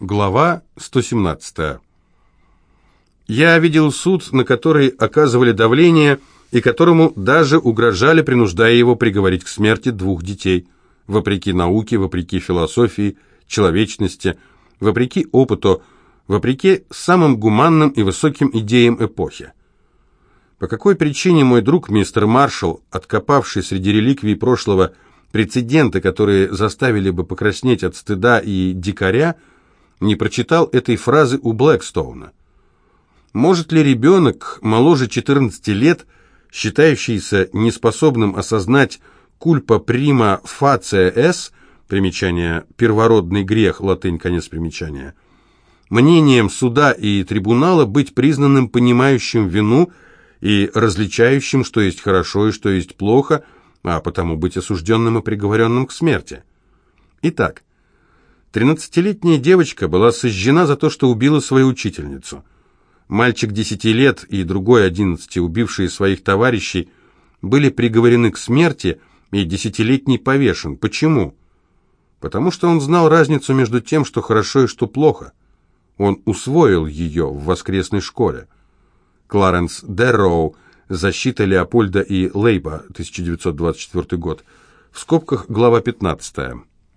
Глава 117. Я видел суд, на который оказывали давление и которому даже угрожали, принуждая его приговорить к смерти двух детей, вопреки науке, вопреки философии, человечности, вопреки опыту, вопреки самым гуманным и высоким идеям эпохи. По какой причине мой друг мистер Маршалл, откопавший среди реликвий прошлого прецеденты, которые заставили бы покраснеть от стыда и дикаря, не прочитал этой фразы у Блэкстоуна? Может ли ребенок моложе 14 лет, считающийся неспособным осознать кульпа прима фация с, примечание первородный грех, латынь, конец примечания, мнением суда и трибунала быть признанным понимающим вину и различающим, что есть хорошо и что есть плохо, а потому быть осужденным и приговоренным к смерти. Итак, тринадцатилетняя девочка была сожжена за то, что убила свою учительницу. Мальчик десяти лет и другой одиннадцати, убившие своих товарищей, были приговорены к смерти, и десятилетний повешен. Почему? Потому что он знал разницу между тем, что хорошо и что плохо. Он усвоил ее в воскресной школе. Кларенс Дерроу «Защита Леопольда и Лейба», 1924 год. В скобках глава 15.